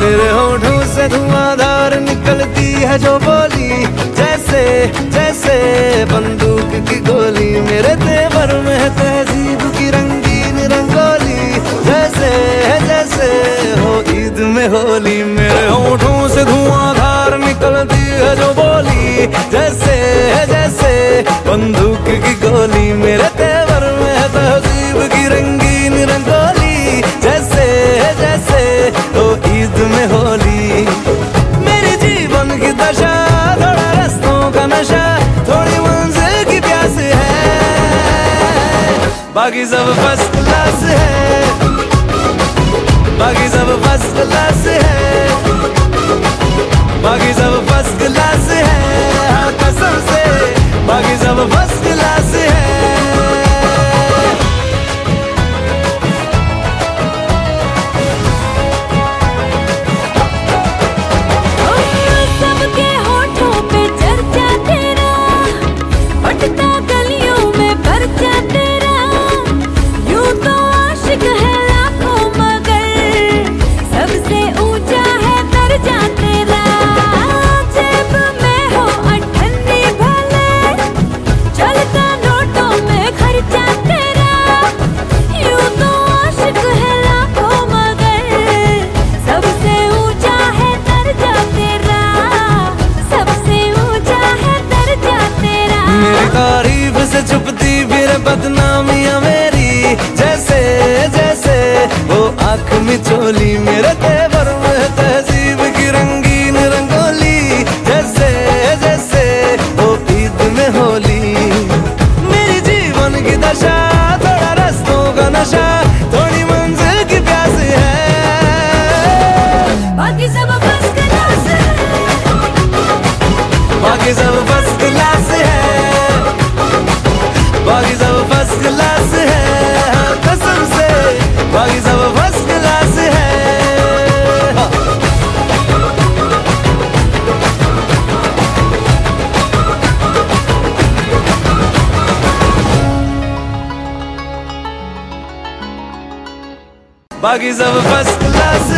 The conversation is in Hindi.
मेरे होठों से धुआंधार निकलती है जो बोली, जैसे जैसे बंदूक की गोली। मेरे तेवर में तहजीब की रंगीन रंगोली, जैसे जैसे हो ईद में होली। मेरे होठों से धुआंधार निकलती है जो बोली, जैसे जैसे बंदूक की नशा थोड़ी मंजिल की प्यास है। बाकी सब फ़र्स्ट क्लास है। बाकी सब फ़र्स्ट क्लास है। बाकी सब फ़र्स्ट क्लास है। हाँ कसम से। बाकी सब फ़र्स्ट आँख में चोली मेरे तेवर में तहजीब की रंगीन रंगोली। जैसे जैसे वो ईद में होली। मेरी जीवन की दशा थोड़ा रस्तों का नशा थोड़ी मंजिल की प्यास है। बाकी सब फ़र्स्ट क्लास बाकी सब फ़र्स्ट क्लास है। बाकी सब फ़र्स्ट क्लास है हाँ, कसम से बाकी सब बाकी सब फ़र्स्ट क्लास।